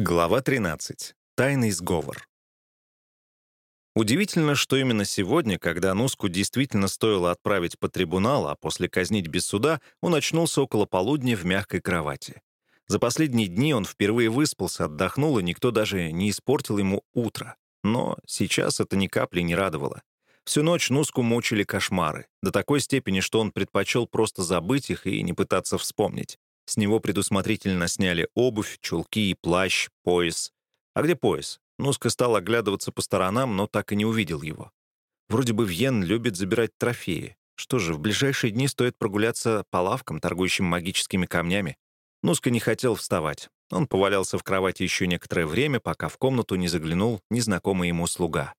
Глава 13. Тайный сговор. Удивительно, что именно сегодня, когда Нуску действительно стоило отправить по трибунал, а после казнить без суда, он очнулся около полудня в мягкой кровати. За последние дни он впервые выспался, отдохнул, и никто даже не испортил ему утро. Но сейчас это ни капли не радовало. Всю ночь Нуску мучили кошмары, до такой степени, что он предпочел просто забыть их и не пытаться вспомнить. С него предусмотрительно сняли обувь, чулки, плащ, пояс. А где пояс? Нуска стал оглядываться по сторонам, но так и не увидел его. Вроде бы Вьен любит забирать трофеи. Что же, в ближайшие дни стоит прогуляться по лавкам, торгующим магическими камнями. Нуска не хотел вставать. Он повалялся в кровати еще некоторое время, пока в комнату не заглянул незнакомый ему слуга.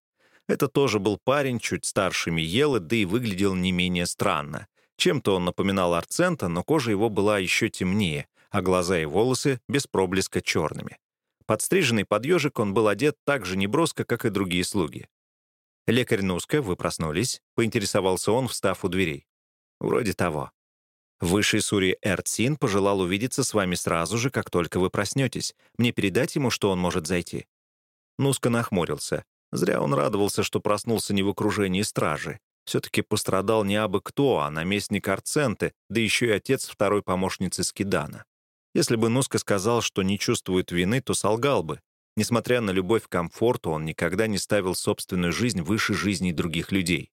Это тоже был парень, чуть старше Миелы, да и выглядел не менее странно. Чем-то он напоминал Арцента, но кожа его была еще темнее, а глаза и волосы без проблеска черными. Подстриженный под ежик он был одет так же неброско, как и другие слуги. «Лекарь Нуска, вы проснулись?» — поинтересовался он, встав у дверей. «Вроде того». «Высший Сури Эртсин пожелал увидеться с вами сразу же, как только вы проснетесь. Мне передать ему, что он может зайти?» Нуска нахмурился. Зря он радовался, что проснулся не в окружении стражи. Все-таки пострадал не абы кто, а наместник Арценты, да еще и отец второй помощницы Скидана. Если бы Нуска сказал, что не чувствует вины, то солгал бы. Несмотря на любовь к комфорту, он никогда не ставил собственную жизнь выше жизни других людей.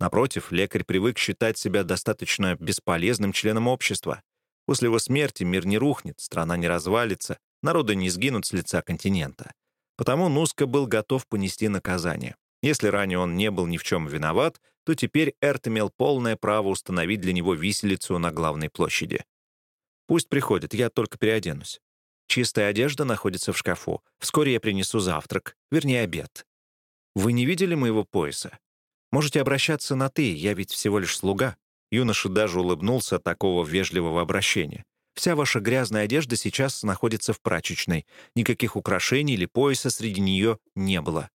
Напротив, лекарь привык считать себя достаточно бесполезным членом общества. После его смерти мир не рухнет, страна не развалится, народы не сгинут с лица континента. Потому Нуска был готов понести наказание. Если ранее он не был ни в чем виноват, то теперь Эрт имел полное право установить для него виселицу на главной площади. «Пусть приходит, я только переоденусь. Чистая одежда находится в шкафу. Вскоре я принесу завтрак, вернее, обед. Вы не видели моего пояса? Можете обращаться на «ты», я ведь всего лишь слуга». Юноша даже улыбнулся от такого вежливого обращения. «Вся ваша грязная одежда сейчас находится в прачечной. Никаких украшений или пояса среди нее не было.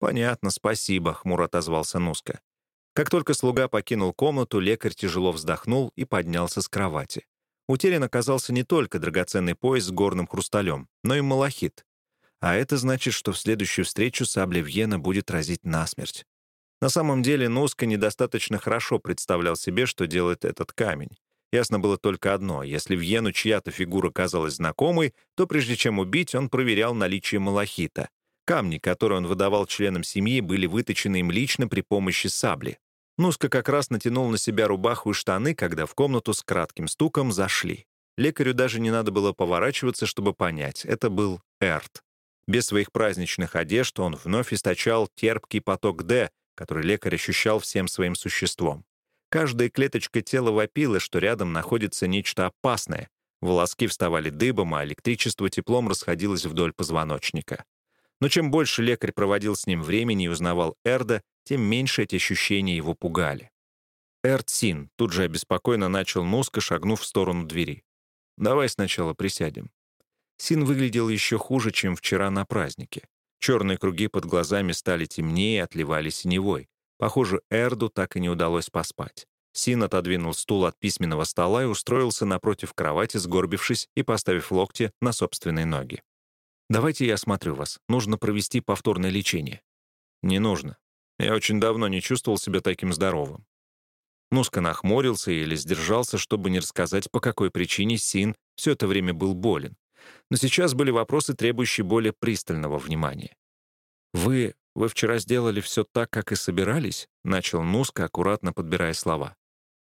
«Понятно, спасибо», — хмуро отозвался Нуска. Как только слуга покинул комнату, лекарь тяжело вздохнул и поднялся с кровати. Утерян оказался не только драгоценный пояс с горным хрусталем, но и малахит. А это значит, что в следующую встречу сабля Вьена будет разить насмерть. На самом деле Нуска недостаточно хорошо представлял себе, что делает этот камень. Ясно было только одно — если Вьену чья-то фигура казалась знакомой, то прежде чем убить, он проверял наличие малахита. Камни, которые он выдавал членам семьи, были выточены им лично при помощи сабли. Нуска как раз натянул на себя рубаху и штаны, когда в комнату с кратким стуком зашли. Лекарю даже не надо было поворачиваться, чтобы понять. Это был Эрт. Без своих праздничных одежд он вновь источал терпкий поток «Д», который лекарь ощущал всем своим существом. Каждая клеточка тела вопила, что рядом находится нечто опасное. Волоски вставали дыбом, а электричество теплом расходилось вдоль позвоночника. Но чем больше лекарь проводил с ним времени и узнавал Эрда, тем меньше эти ощущения его пугали. Эрд Син тут же обеспокоенно начал Нуска, шагнув в сторону двери. «Давай сначала присядем». Син выглядел еще хуже, чем вчера на празднике. Черные круги под глазами стали темнее и отливали синевой. Похоже, Эрду так и не удалось поспать. Син отодвинул стул от письменного стола и устроился напротив кровати, сгорбившись и поставив локти на собственные ноги. Давайте я осмотрю вас. Нужно провести повторное лечение». «Не нужно. Я очень давно не чувствовал себя таким здоровым». Нуска нахмурился или сдержался, чтобы не рассказать, по какой причине Син все это время был болен. Но сейчас были вопросы, требующие более пристального внимания. «Вы... вы вчера сделали все так, как и собирались?» — начал Нуска, аккуратно подбирая слова.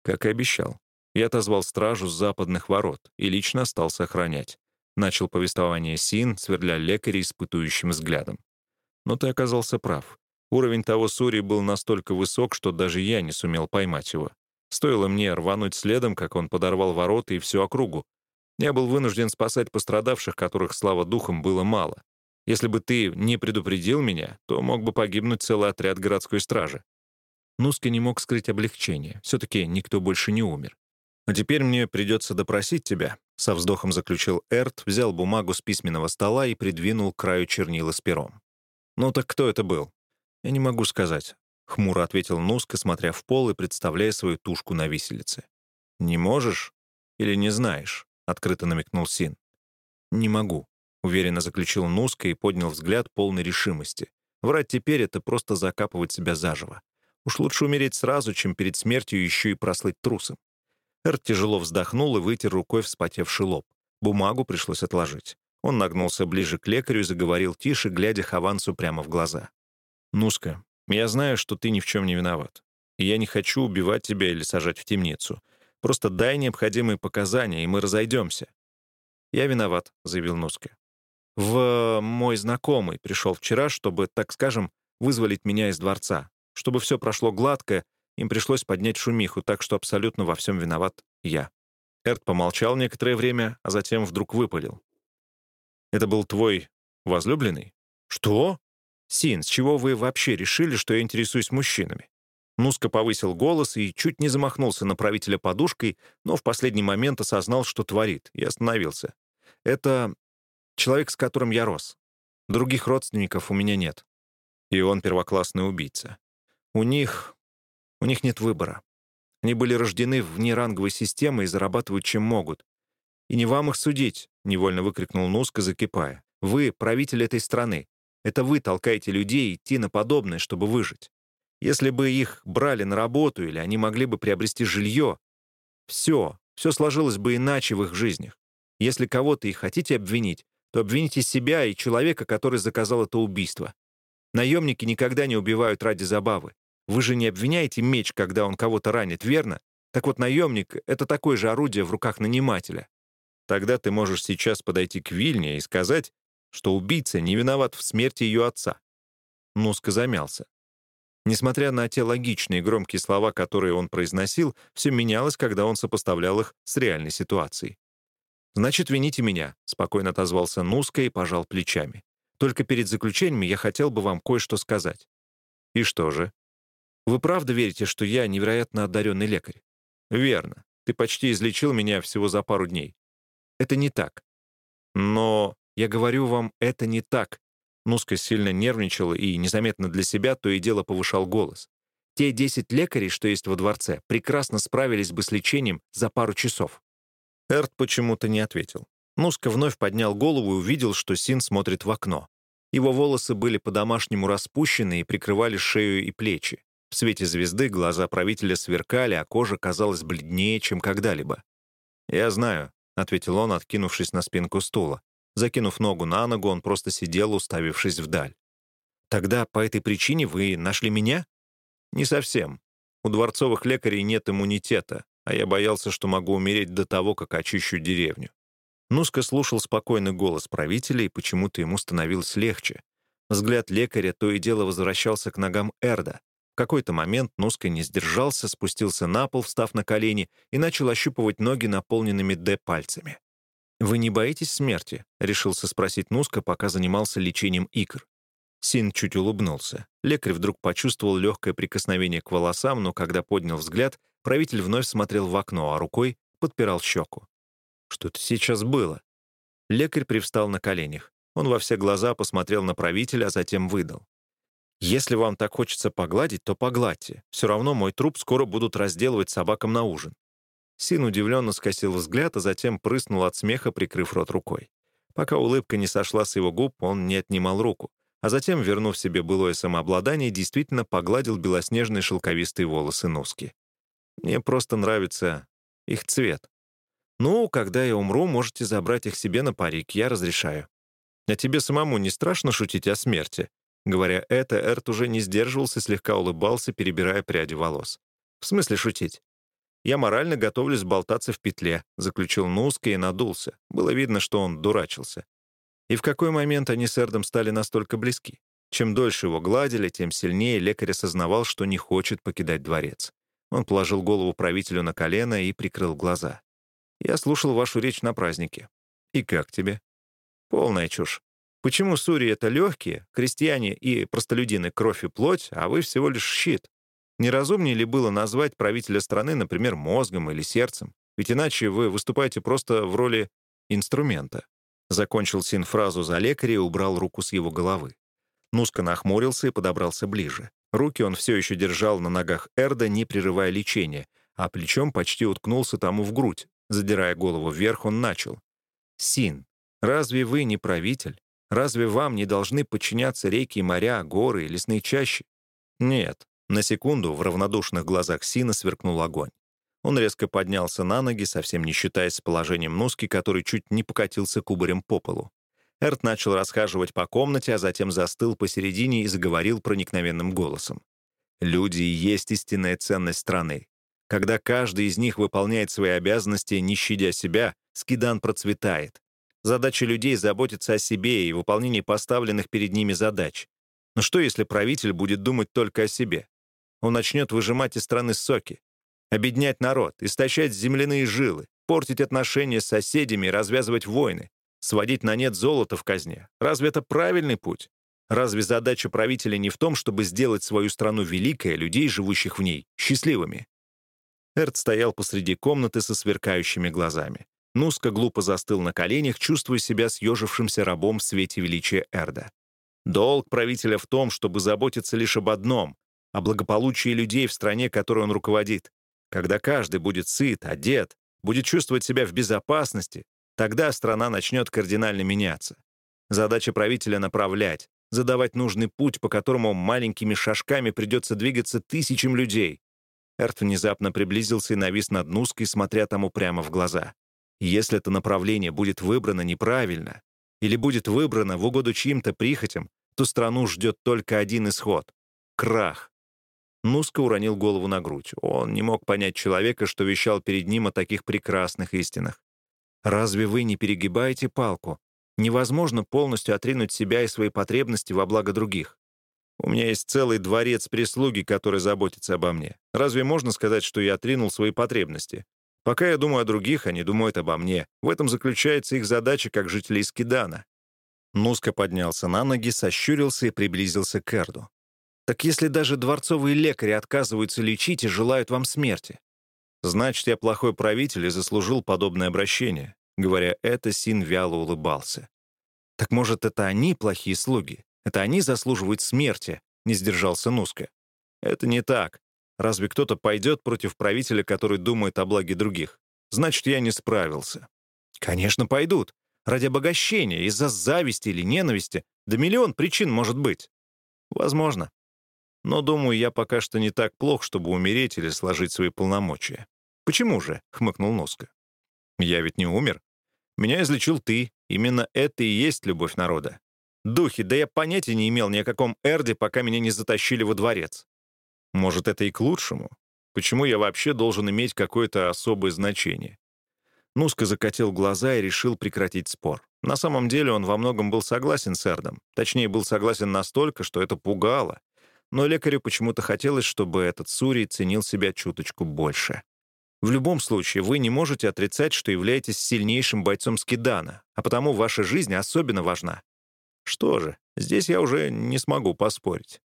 «Как и обещал. Я отозвал стражу с западных ворот и лично остался охранять. Начал повествование Син, сверля лекаря испытующим взглядом. Но ты оказался прав. Уровень того Сури был настолько высок, что даже я не сумел поймать его. Стоило мне рвануть следом, как он подорвал ворота и всю округу. Я был вынужден спасать пострадавших, которых, слава духом, было мало. Если бы ты не предупредил меня, то мог бы погибнуть целый отряд городской стражи. Нуска не мог скрыть облегчение. Все-таки никто больше не умер. «А теперь мне придется допросить тебя», — со вздохом заключил Эрт, взял бумагу с письменного стола и придвинул к краю чернила с пером. «Ну так кто это был?» «Я не могу сказать», — хмуро ответил Нуска, смотря в пол и представляя свою тушку на виселице. «Не можешь? Или не знаешь?» — открыто намекнул Син. «Не могу. уверенно заключил Нуска и поднял взгляд полной решимости. Врать теперь — это просто закапывать себя заживо. Уж лучше умереть сразу, чем перед смертью еще и прослыть трусом. Эрт тяжело вздохнул и вытер рукой вспотевший лоб. Бумагу пришлось отложить. Он нагнулся ближе к лекарю и заговорил тише, глядя Хавансу прямо в глаза. «Нуска, я знаю, что ты ни в чем не виноват. И я не хочу убивать тебя или сажать в темницу. Просто дай необходимые показания, и мы разойдемся». «Я виноват», — заявил Нуска. «В мой знакомый пришел вчера, чтобы, так скажем, вызволить меня из дворца. Чтобы все прошло гладко, им пришлось поднять шумиху, так что абсолютно во всем виноват я». Эрт помолчал некоторое время, а затем вдруг выпалил. Это был твой возлюбленный? Что? Син, с чего вы вообще решили, что я интересуюсь мужчинами? Нуска повысил голос и чуть не замахнулся на правителя подушкой, но в последний момент осознал, что творит, и остановился. Это человек, с которым я рос. Других родственников у меня нет. И он первоклассный убийца. У них... у них нет выбора. Они были рождены вне ранговой системы и зарабатывают чем могут. И не вам их судить, — невольно выкрикнул Нуска, закипая. «Вы — правитель этой страны. Это вы толкаете людей идти на подобное, чтобы выжить. Если бы их брали на работу или они могли бы приобрести жилье, все, все сложилось бы иначе в их жизнях. Если кого-то и хотите обвинить, то обвините себя и человека, который заказал это убийство. Наемники никогда не убивают ради забавы. Вы же не обвиняете меч, когда он кого-то ранит, верно? Так вот, наемник — это такое же орудие в руках нанимателя. Тогда ты можешь сейчас подойти к Вильне и сказать, что убийца не виноват в смерти ее отца. Нуска замялся. Несмотря на те логичные громкие слова, которые он произносил, все менялось, когда он сопоставлял их с реальной ситуацией. «Значит, вините меня», — спокойно отозвался Нуска и пожал плечами. «Только перед заключением я хотел бы вам кое-что сказать». «И что же?» «Вы правда верите, что я невероятно одаренный лекарь?» «Верно. Ты почти излечил меня всего за пару дней. Это не так. Но я говорю вам, это не так. Нуска сильно нервничал и незаметно для себя то и дело повышал голос. Те 10 лекарей, что есть во дворце, прекрасно справились бы с лечением за пару часов. Эрт почему-то не ответил. Нуска вновь поднял голову и увидел, что Син смотрит в окно. Его волосы были по-домашнему распущены и прикрывали шею и плечи. В свете звезды глаза правителя сверкали, а кожа казалась бледнее, чем когда-либо. «Я знаю», — ответил он, откинувшись на спинку стула. Закинув ногу на ногу, он просто сидел, уставившись вдаль. «Тогда по этой причине вы нашли меня?» «Не совсем. У дворцовых лекарей нет иммунитета, а я боялся, что могу умереть до того, как очищу деревню». Нуска слушал спокойный голос правителя, и почему-то ему становилось легче. Взгляд лекаря то и дело возвращался к ногам Эрда, в какой-то момент Нуска не сдержался, спустился на пол, встав на колени, и начал ощупывать ноги наполненными «Д» пальцами. «Вы не боитесь смерти?» — решился спросить Нуска, пока занимался лечением икр. Син чуть улыбнулся. Лекарь вдруг почувствовал легкое прикосновение к волосам, но когда поднял взгляд, правитель вновь смотрел в окно, а рукой подпирал щеку. Что это сейчас было? Лекарь привстал на коленях. Он во все глаза посмотрел на правителя, а затем выдал. Если вам так хочется погладить, то погладьте. Все равно мой труп скоро будут разделывать собакам на ужин». Син удивленно скосил взгляд, а затем прыснул от смеха, прикрыв рот рукой. Пока улыбка не сошла с его губ, он не отнимал руку, а затем, вернув себе былое самообладание, действительно погладил белоснежные шелковистые волосы Нуски. «Мне просто нравится их цвет. Ну, когда я умру, можете забрать их себе на парик, я разрешаю. А тебе самому не страшно шутить о смерти?» Говоря это, Эрт уже не сдерживался, слегка улыбался, перебирая пряди волос. «В смысле шутить?» «Я морально готовлюсь болтаться в петле», — заключил Нуска и надулся. Было видно, что он дурачился. И в какой момент они с Эрдом стали настолько близки? Чем дольше его гладили, тем сильнее лекарь осознавал, что не хочет покидать дворец. Он положил голову правителю на колено и прикрыл глаза. «Я слушал вашу речь на празднике. И как тебе?» «Полная чушь. Почему сури — это легкие, крестьяне и простолюдины — кровь и плоть, а вы всего лишь щит? Неразумнее ли было назвать правителя страны, например, мозгом или сердцем? Ведь иначе вы выступаете просто в роли инструмента. Закончил Син фразу за лекаря и убрал руку с его головы. Нуска нахмурился и подобрался ближе. Руки он все еще держал на ногах Эрда, не прерывая лечения, а плечом почти уткнулся тому в грудь. Задирая голову вверх, он начал. «Син, Разве вы не правитель? Разве вам не должны подчиняться реки и моря, горы и лесные чащи? Нет. На секунду в равнодушных глазах Сина сверкнул огонь. Он резко поднялся на ноги, совсем не считаясь с положением Нуски, который чуть не покатился кубарем по полу. Эрт начал расхаживать по комнате, а затем застыл посередине и заговорил проникновенным голосом. «Люди есть истинная ценность страны. Когда каждый из них выполняет свои обязанности, не щадя себя, Скидан процветает. Задача людей — заботиться о себе и выполнении поставленных перед ними задач. Но что, если правитель будет думать только о себе? Он начнет выжимать из страны соки, обеднять народ, истощать земляные жилы, портить отношения с соседями развязывать войны, сводить на нет золото в казне. Разве это правильный путь? Разве задача правителя не в том, чтобы сделать свою страну великой, а людей, живущих в ней, счастливыми? Эрт стоял посреди комнаты со сверкающими глазами. Нуска глупо застыл на коленях, чувствуя себя съежившимся рабом в свете величия Эрда. Долг правителя в том, чтобы заботиться лишь об одном — о благополучии людей в стране, которой он руководит. Когда каждый будет сыт, одет, будет чувствовать себя в безопасности, тогда страна начнет кардинально меняться. Задача правителя — направлять, задавать нужный путь, по которому маленькими шажками придется двигаться тысячам людей. Эрт внезапно приблизился и навис над Нуской, смотря тому прямо в глаза. Если это направление будет выбрано неправильно или будет выбрано в угоду чьим-то прихотям, то страну ждет только один исход — крах. Нуска уронил голову на грудь. Он не мог понять человека, что вещал перед ним о таких прекрасных истинах. «Разве вы не перегибаете палку? Невозможно полностью отринуть себя и свои потребности во благо других. У меня есть целый дворец прислуги, который заботится обо мне. Разве можно сказать, что я отринул свои потребности? Пока я думаю о других, они думают обо мне. В этом заключается их задача как жителей Скидана». Нуска поднялся на ноги, сощурился и приблизился к Эрду. Так если даже дворцовые лекари отказываются лечить и желают вам смерти, значит, я плохой правитель и заслужил подобное обращение. Говоря это, Син вяло улыбался. Так может, это они плохие слуги? Это они заслуживают смерти? Не сдержался Нуска. Это не так. Разве кто-то пойдет против правителя, который думает о благе других? Значит, я не справился. Конечно, пойдут. Ради обогащения, из-за зависти или ненависти. Да миллион причин может быть. Возможно. Но, думаю, я пока что не так плох, чтобы умереть или сложить свои полномочия. «Почему же?» — хмыкнул Носка. «Я ведь не умер. Меня излечил ты. Именно это и есть любовь народа. Духи, да я понятия не имел ни о каком Эрде, пока меня не затащили во дворец. Может, это и к лучшему? Почему я вообще должен иметь какое-то особое значение?» Нуска закатил глаза и решил прекратить спор. На самом деле он во многом был согласен с Эрдом. Точнее, был согласен настолько, что это пугало но лекарю почему-то хотелось, чтобы этот Сурий ценил себя чуточку больше. В любом случае, вы не можете отрицать, что являетесь сильнейшим бойцом Скидана, а потому ваша жизнь особенно важна. Что же, здесь я уже не смогу поспорить.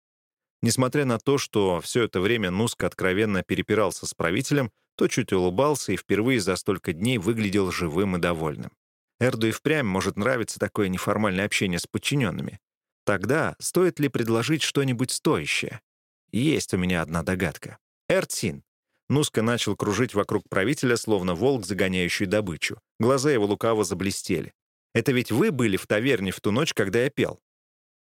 Несмотря на то, что все это время Нуск откровенно перепирался с правителем, то чуть улыбался и впервые за столько дней выглядел живым и довольным. Эрду и впрямь может нравиться такое неформальное общение с подчиненными. Тогда стоит ли предложить что-нибудь стоящее? Есть у меня одна догадка. Эртсин. Нуска начал кружить вокруг правителя, словно волк, загоняющий добычу. Глаза его лукаво заблестели. «Это ведь вы были в таверне в ту ночь, когда я пел?»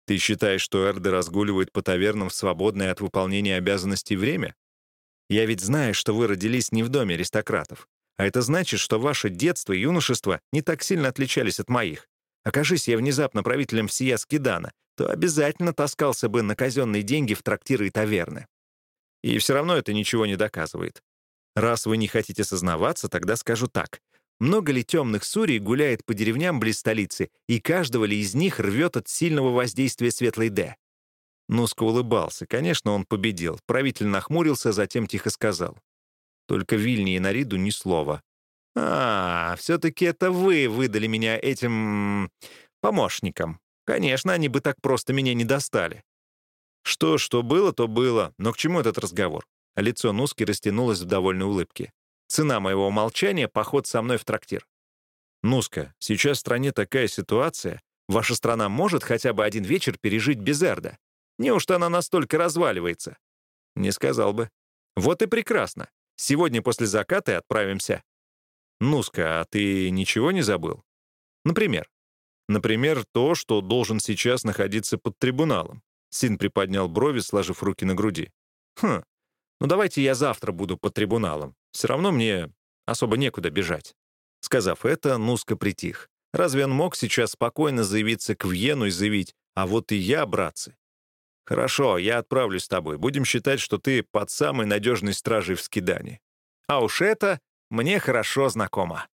«Ты считаешь, что Эрды разгуливает по тавернам в свободное от выполнения обязанностей время?» «Я ведь знаю, что вы родились не в доме аристократов. А это значит, что ваше детство и юношество не так сильно отличались от моих. Окажись я внезапно правителем всея Скидана, то обязательно таскался бы на казенные деньги в трактиры и таверны. И все равно это ничего не доказывает. Раз вы не хотите сознаваться, тогда скажу так. Много ли темных сурей гуляет по деревням близ столицы, и каждого ли из них рвет от сильного воздействия светлой Д? Нуско улыбался. Конечно, он победил. Правитель нахмурился, затем тихо сказал. Только Вильни и Нариду ни слова. «А, все-таки это вы выдали меня этим... помощникам. Конечно, они бы так просто меня не достали. Что, что было, то было. Но к чему этот разговор? Лицо Нуски растянулось в довольной улыбке. Цена моего молчания — поход со мной в трактир. Нуска, сейчас в стране такая ситуация. Ваша страна может хотя бы один вечер пережить без Эрда? Неужто она настолько разваливается? Не сказал бы. Вот и прекрасно. Сегодня после заката отправимся. Нуска, а ты ничего не забыл? Например? Например, то, что должен сейчас находиться под трибуналом. Син приподнял брови, сложив руки на груди. «Хм, ну давайте я завтра буду под трибуналом. Все равно мне особо некуда бежать». Сказав это, Нуска притих. Разве он мог сейчас спокойно заявиться к Вьену и заявить «А вот и я, братцы»? «Хорошо, я отправлюсь с тобой. Будем считать, что ты под самой надежной стражей в Скидане». А уж это мне хорошо знакомо.